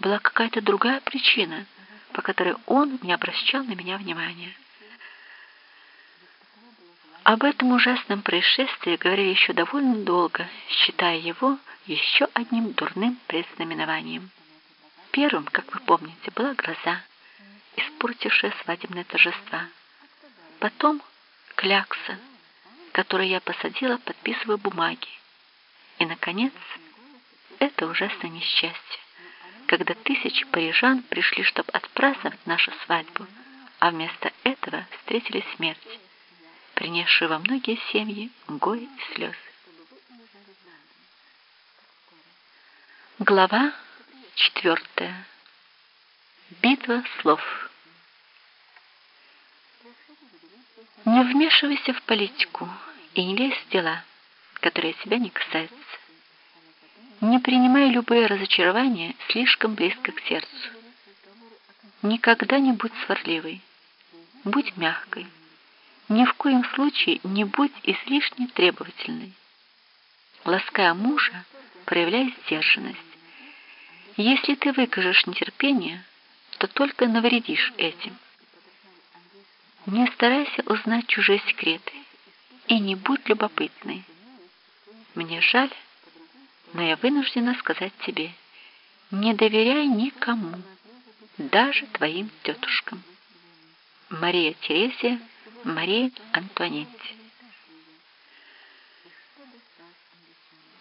была какая-то другая причина, по которой он не обращал на меня внимания. Об этом ужасном происшествии говорили еще довольно долго, считая его еще одним дурным предзнаменованием. Первым, как вы помните, была гроза, испортившая свадебное торжество. Потом клякса, которую я посадила, подписывая бумаги. И, наконец, это ужасное несчастье, когда тысячи парижан пришли, чтобы отпраздновать нашу свадьбу, а вместо этого встретили смерть, принесшую во многие семьи горе и слезы. Глава четвертая. Битва слов. Не вмешивайся в политику и не лезь в дела, которые тебя не касаются. Не принимай любые разочарования слишком близко к сердцу. Никогда не будь сварливой, будь мягкой. Ни в коем случае не будь излишне требовательной. Лаская мужа, проявляй сдержанность. Если ты выкажешь нетерпение, то только навредишь этим. Не старайся узнать чужие секреты и не будь любопытной. Мне жаль, но я вынуждена сказать тебе, не доверяй никому, даже твоим тетушкам. Мария Терезия, Мария Антуанетти.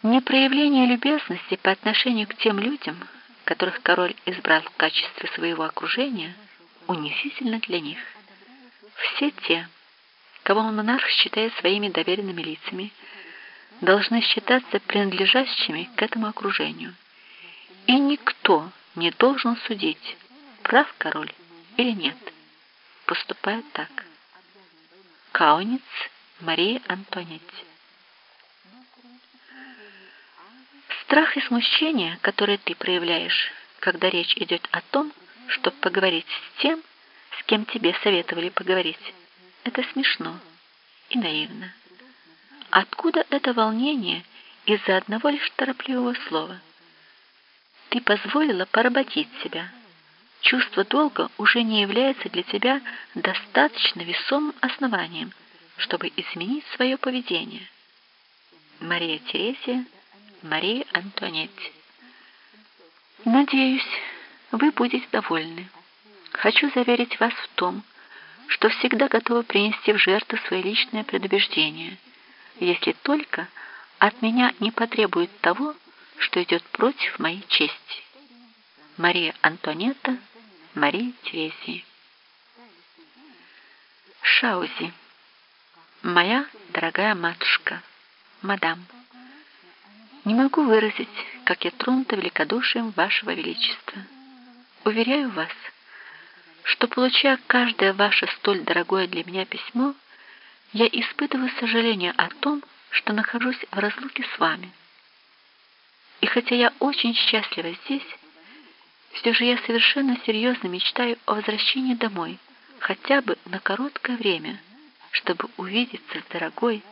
Непроявление любезности по отношению к тем людям, которых король избрал в качестве своего окружения, унизительно для них. Все те, кого монарх считает своими доверенными лицами, должны считаться принадлежащими к этому окружению. И никто не должен судить, прав король или нет, поступая так. Кауниц Мария Антонетти Страх и смущение, которые ты проявляешь, когда речь идет о том, чтобы поговорить с тем, с кем тебе советовали поговорить, это смешно и наивно. Откуда это волнение из-за одного лишь торопливого слова? Ты позволила поработить себя. Чувство долга уже не является для тебя достаточно весомым основанием, чтобы изменить свое поведение. Мария Терезия, Мария Антуанетти. Надеюсь, вы будете довольны. Хочу заверить вас в том, что всегда готова принести в жертву свои личные предубеждения – если только от меня не потребует того, что идет против моей чести. Мария Антонетта, Мария Терезия. Шаузи. Моя дорогая матушка, мадам, не могу выразить, как я тронута великодушием вашего величества. Уверяю вас, что, получая каждое ваше столь дорогое для меня письмо, я испытываю сожаление о том, что нахожусь в разлуке с вами. И хотя я очень счастлива здесь, все же я совершенно серьезно мечтаю о возвращении домой, хотя бы на короткое время, чтобы увидеться с дорогой,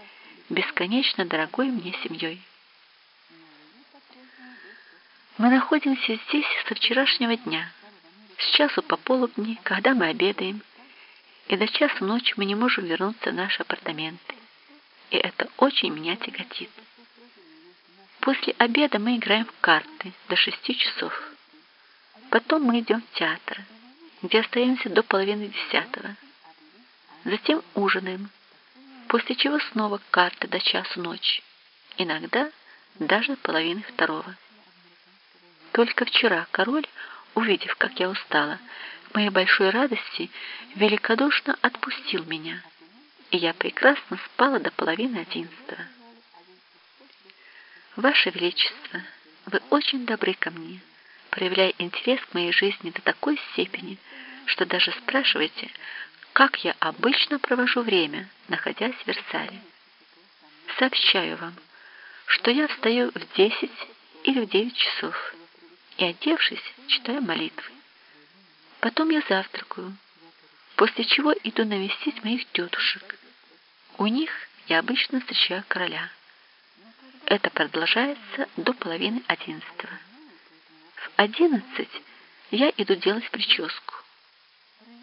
бесконечно дорогой мне семьей. Мы находимся здесь со вчерашнего дня, с часу по полудни, когда мы обедаем, и до часу ночи мы не можем вернуться в наши апартаменты. И это очень меня тяготит. После обеда мы играем в карты до шести часов. Потом мы идем в театр, где остаемся до половины десятого. Затем ужинаем, после чего снова карты до часу ночи. Иногда даже половины второго. Только вчера король, увидев, как я устала, моей большой радости великодушно отпустил меня, и я прекрасно спала до половины одиннадцатого. Ваше Величество, вы очень добры ко мне, проявляя интерес к моей жизни до такой степени, что даже спрашиваете, как я обычно провожу время, находясь в Версале. Сообщаю вам, что я встаю в десять или в девять часов и, одевшись, читаю молитвы. Потом я завтракаю, после чего иду навестить моих тетушек. У них я обычно встречаю короля. Это продолжается до половины одиннадцатого. В одиннадцать Я иду делать прическу.